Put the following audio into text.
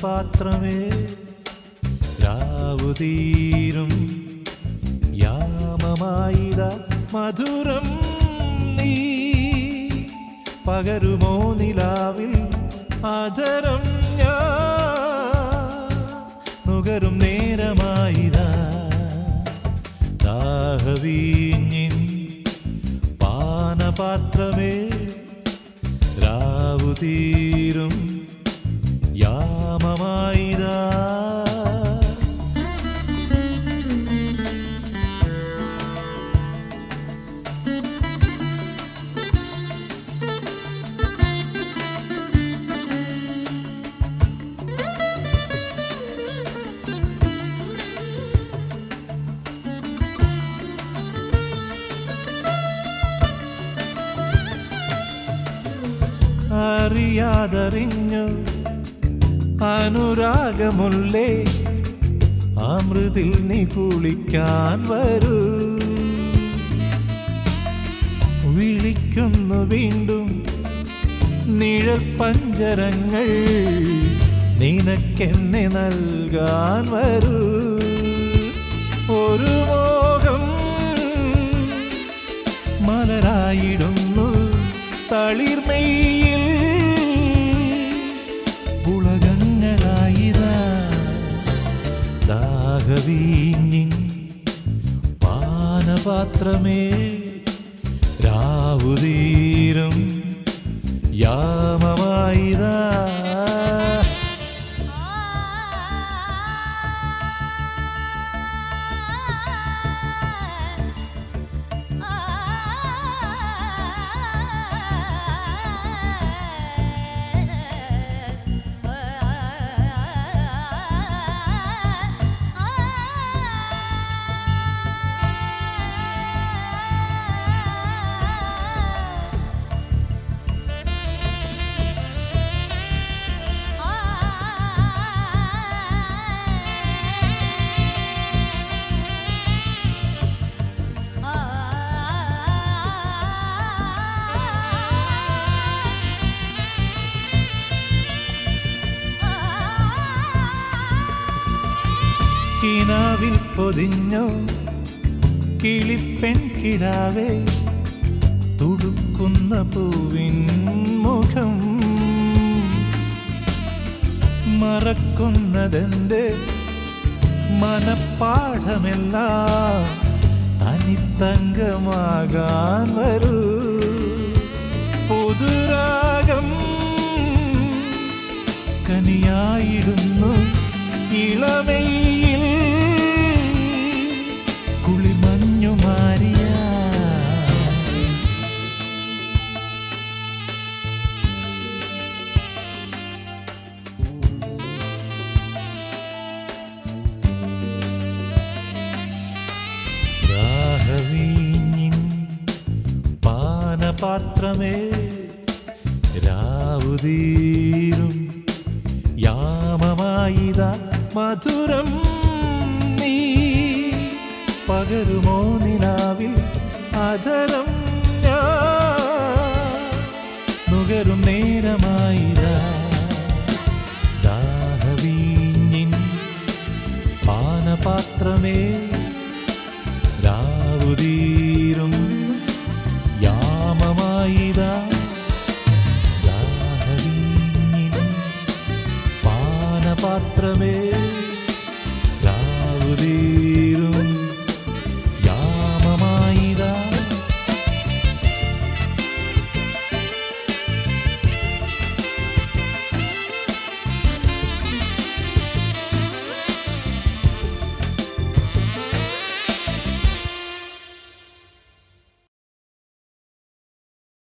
പാനപാത്രമേ രാവുതീരും യാമമായിത മധുരം നീ. പകരുമോ നിലാവിൽ ആദരം ഞാൻ നുകരും നേരമായിത ദാഹവീഞ്ഞിൻ പാനപാത്രമേ. രാവുതീരും യാമമായിതാ അറിയാതറിഞ്ഞു അനുരാഗമുള്ളേ അമൃതിൽ നീ കുളിക്കാൻ വരൂ. വിളിക്കുന്നു വീണ്ടും നിഴൽ പഞ്ചരങ്ങൾ നിനക്കെന്നെ നൽകാൻ വരൂ. ദാഹവീഞ്ഞിൻ പാനപാത്രമേ രാവുതീരും യാമമായിതാ കിനാവിൽ പൊതിഞ്ഞോ? കിളിപ്പെൺ കിടാവേ തുടുക്കുന്ന പൂവിൻ മുഖം. മറക്കുന്നതെന്റെ മനപ്പാഠമെല്ലാം തനിത്തങ്കമാകാൻ വരൂ. പുതുരാഗം കനിയായിടുന്നു ഇളമയിൽ മാത്രമേ രാവുതീരും യാമമായിത മധുരം നീ. പകരുമോ നിലാവിൽ അധരം നുകരും നേരമ fermée.